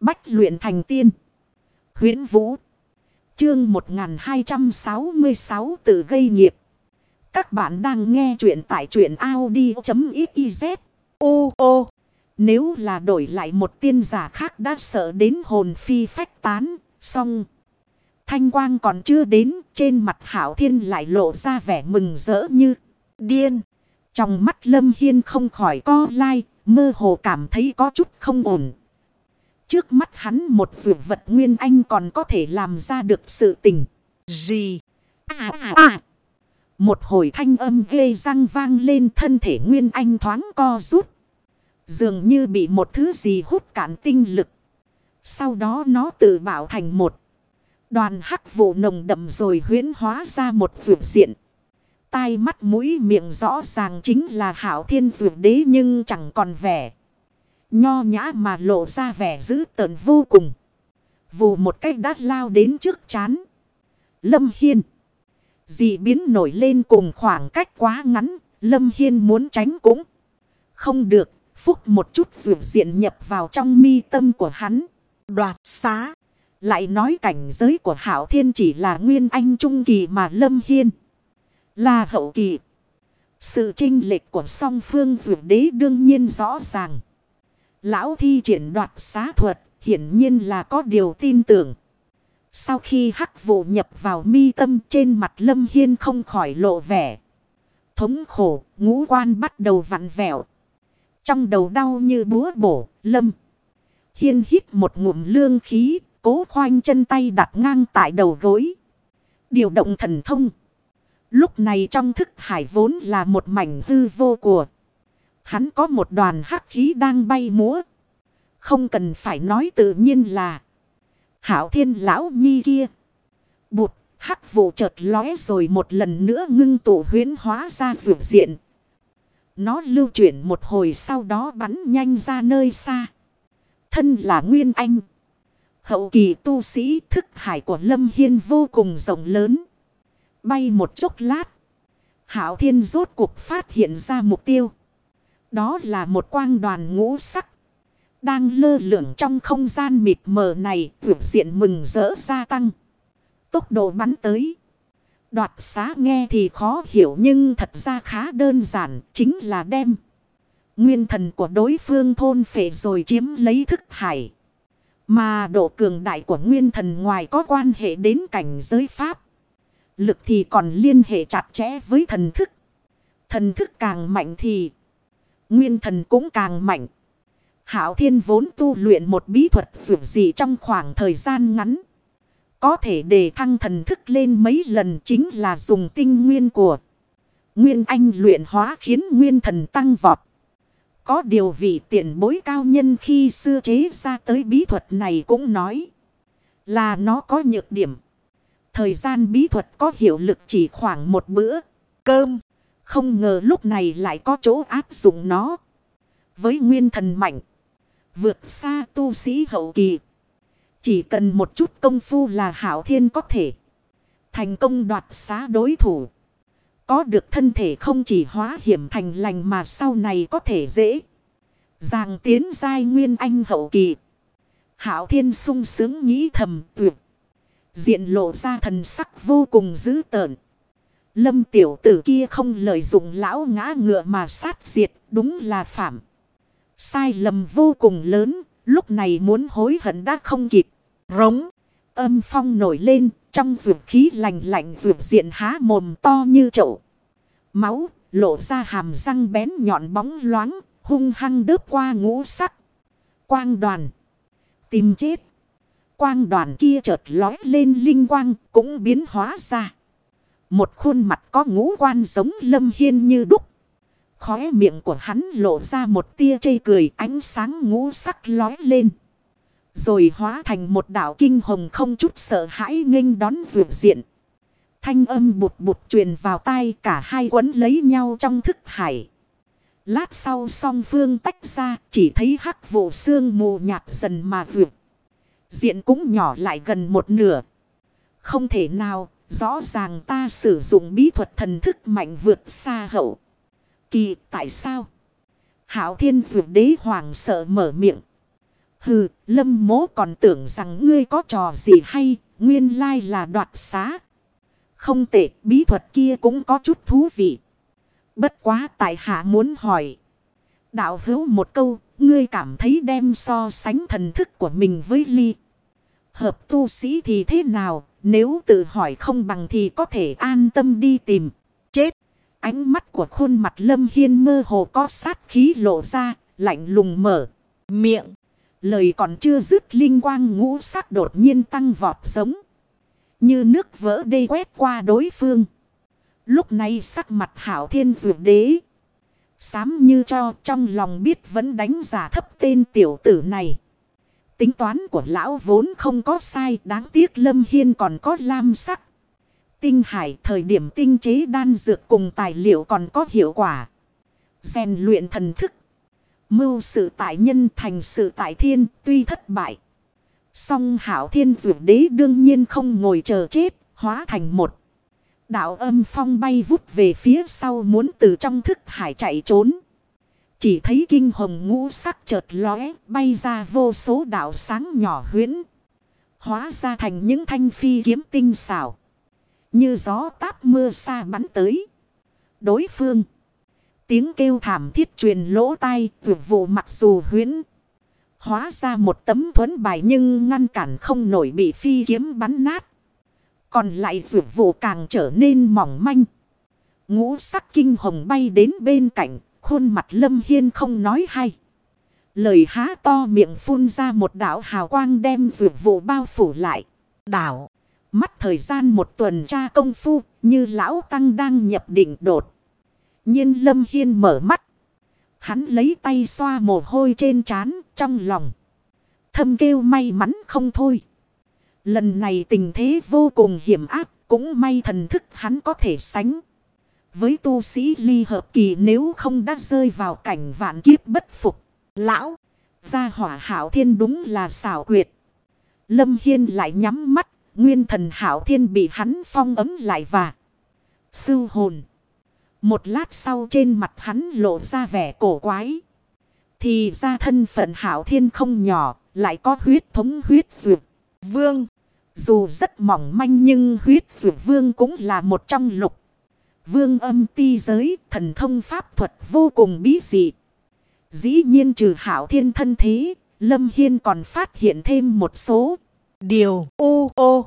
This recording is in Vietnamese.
Bách luyện thành tiên. huyễn Vũ. Chương 1266 tự gây nghiệp. Các bạn đang nghe truyện tại truyện Audi.xyz. Ô ô. Nếu là đổi lại một tiên giả khác đã sợ đến hồn phi phách tán. Xong. Thanh quang còn chưa đến. Trên mặt hảo thiên lại lộ ra vẻ mừng rỡ như điên. Trong mắt lâm hiên không khỏi co lai. Mơ hồ cảm thấy có chút không ổn. Trước mắt hắn một vượt vật nguyên anh còn có thể làm ra được sự tình. Gì? À à à! Một hồi thanh âm ghê răng vang lên thân thể nguyên anh thoáng co rút. Dường như bị một thứ gì hút cạn tinh lực. Sau đó nó tự bảo thành một. Đoàn hắc vụ nồng đậm rồi huyến hóa ra một vượt diện. Tai mắt mũi miệng rõ ràng chính là hảo thiên vượt đế nhưng chẳng còn vẻ. Nho nhã mà lộ ra vẻ dữ tợn vô cùng. Vù một cách đát lao đến trước chán. Lâm Hiên. Dị biến nổi lên cùng khoảng cách quá ngắn. Lâm Hiên muốn tránh cũng không được. Phúc một chút vượt diện nhập vào trong mi tâm của hắn. Đoạt xá. Lại nói cảnh giới của Hảo Thiên chỉ là nguyên anh trung kỳ mà Lâm Hiên. Là hậu kỳ. Sự trinh lệch của song phương vượt đế đương nhiên rõ ràng. Lão thi triển đoạt xá thuật, hiển nhiên là có điều tin tưởng. Sau khi hắc vụ nhập vào mi tâm trên mặt Lâm Hiên không khỏi lộ vẻ. Thống khổ, ngũ quan bắt đầu vặn vẹo. Trong đầu đau như búa bổ, Lâm. Hiên hít một ngụm lương khí, cố khoanh chân tay đặt ngang tại đầu gối. Điều động thần thông. Lúc này trong thức hải vốn là một mảnh hư vô của. Hắn có một đoàn hắc khí đang bay múa. Không cần phải nói tự nhiên là. Hảo thiên lão nhi kia. Bụt, hắc vụ chợt lóe rồi một lần nữa ngưng tụ huyến hóa ra rượu diện. Nó lưu chuyển một hồi sau đó bắn nhanh ra nơi xa. Thân là Nguyên Anh. Hậu kỳ tu sĩ, thức hải của Lâm Hiên vô cùng rộng lớn. Bay một chốc lát. Hảo thiên rốt cuộc phát hiện ra mục tiêu. Đó là một quang đoàn ngũ sắc. Đang lơ lửng trong không gian mịt mờ này, vượt diện mừng rỡ gia tăng. Tốc độ bắn tới. Đoạt xá nghe thì khó hiểu nhưng thật ra khá đơn giản, chính là đem. Nguyên thần của đối phương thôn phệ rồi chiếm lấy thức hải. Mà độ cường đại của nguyên thần ngoài có quan hệ đến cảnh giới pháp. Lực thì còn liên hệ chặt chẽ với thần thức. Thần thức càng mạnh thì Nguyên thần cũng càng mạnh. Hảo thiên vốn tu luyện một bí thuật dù gì trong khoảng thời gian ngắn. Có thể để thăng thần thức lên mấy lần chính là dùng tinh nguyên của. Nguyên anh luyện hóa khiến nguyên thần tăng vọt. Có điều vị tiện bối cao nhân khi xưa chế ra tới bí thuật này cũng nói. Là nó có nhược điểm. Thời gian bí thuật có hiệu lực chỉ khoảng một bữa. Cơm. Không ngờ lúc này lại có chỗ áp dụng nó. Với nguyên thần mạnh. Vượt xa tu sĩ hậu kỳ. Chỉ cần một chút công phu là hảo thiên có thể. Thành công đoạt xá đối thủ. Có được thân thể không chỉ hóa hiểm thành lành mà sau này có thể dễ. Giàng tiến giai nguyên anh hậu kỳ. Hảo thiên sung sướng nghĩ thầm, tuyệt. Diện lộ ra thần sắc vô cùng dữ tợn. Lâm tiểu tử kia không lợi dụng lão ngã ngựa mà sát diệt đúng là phạm. Sai lầm vô cùng lớn, lúc này muốn hối hận đã không kịp. Rống, âm phong nổi lên, trong vượt khí lạnh lạnh vượt diện há mồm to như chậu. Máu, lộ ra hàm răng bén nhọn bóng loáng, hung hăng đớp qua ngũ sắc. Quang đoàn, tìm chết. Quang đoàn kia chợt lói lên linh quang, cũng biến hóa ra. Một khuôn mặt có ngũ quan giống lâm hiên như đúc. Khóe miệng của hắn lộ ra một tia chây cười, ánh sáng ngũ sắc lói lên. Rồi hóa thành một đảo kinh hồng không chút sợ hãi nghênh đón vượt diện. Thanh âm bụt bụt truyền vào tai cả hai quấn lấy nhau trong thức hải. Lát sau song phương tách ra, chỉ thấy hắc vụ xương mù nhạt dần mà vượt. Diện cũng nhỏ lại gần một nửa. Không thể nào Rõ ràng ta sử dụng bí thuật thần thức mạnh vượt xa hậu. Kỳ tại sao? Hảo thiên dụ đế hoàng sợ mở miệng. Hừ, lâm mố còn tưởng rằng ngươi có trò gì hay, nguyên lai là đoạt xá. Không tệ, bí thuật kia cũng có chút thú vị. Bất quá tại hạ muốn hỏi. Đạo hữu một câu, ngươi cảm thấy đem so sánh thần thức của mình với ly. Hợp tu sĩ thì thế nào, nếu tự hỏi không bằng thì có thể an tâm đi tìm. Chết! Ánh mắt của khuôn mặt lâm hiên mơ hồ có sát khí lộ ra, lạnh lùng mở. Miệng! Lời còn chưa dứt linh quang ngũ sắc đột nhiên tăng vọt giống. Như nước vỡ đê quét qua đối phương. Lúc này sắc mặt hảo thiên dược đế. Sám như cho trong lòng biết vẫn đánh giả thấp tên tiểu tử này. Tính toán của lão vốn không có sai đáng tiếc Lâm Hiên còn có lam sắc. Tinh hải thời điểm tinh chế đan dược cùng tài liệu còn có hiệu quả. rèn luyện thần thức. Mưu sự tại nhân thành sự tại thiên tuy thất bại. Song hảo thiên dụ đế đương nhiên không ngồi chờ chết, hóa thành một. Đạo âm phong bay vút về phía sau muốn từ trong thức hải chạy trốn. Chỉ thấy kinh hồng ngũ sắc chợt lóe, bay ra vô số đạo sáng nhỏ huyễn. Hóa ra thành những thanh phi kiếm tinh xảo. Như gió táp mưa xa bắn tới. Đối phương. Tiếng kêu thảm thiết truyền lỗ tai, vượt vụ mặc dù huyễn. Hóa ra một tấm thuẫn bài nhưng ngăn cản không nổi bị phi kiếm bắn nát. Còn lại vượt vụ càng trở nên mỏng manh. Ngũ sắc kinh hồng bay đến bên cạnh, khuôn mặt lâm hiên không nói hay. Lời há to miệng phun ra một đảo hào quang đem rượu vụ bao phủ lại. Đảo, mắt thời gian một tuần tra công phu, như lão tăng đang nhập định đột nhiên Lâm Hiên mở mắt. Hắn lấy tay xoa mồ hôi trên trán trong lòng. Thâm kêu may mắn không thôi. Lần này tình thế vô cùng hiểm áp. Cũng may thần thức hắn có thể sánh. Với tu sĩ ly hợp kỳ nếu không đã rơi vào cảnh vạn kiếp bất phục. Lão, gia hỏa hảo thiên đúng là xảo quyệt. Lâm Hiên lại nhắm mắt. Nguyên thần hảo thiên bị hắn phong ấm lại và sư hồn. Một lát sau trên mặt hắn lộ ra vẻ cổ quái. Thì ra thân phận hảo thiên không nhỏ, lại có huyết thống huyết dược. Vương, dù rất mỏng manh nhưng huyết dược vương cũng là một trong lục. Vương âm ti giới, thần thông pháp thuật vô cùng bí dị. Dĩ nhiên trừ hảo thiên thân thế, Lâm Hiên còn phát hiện thêm một số điều. U ô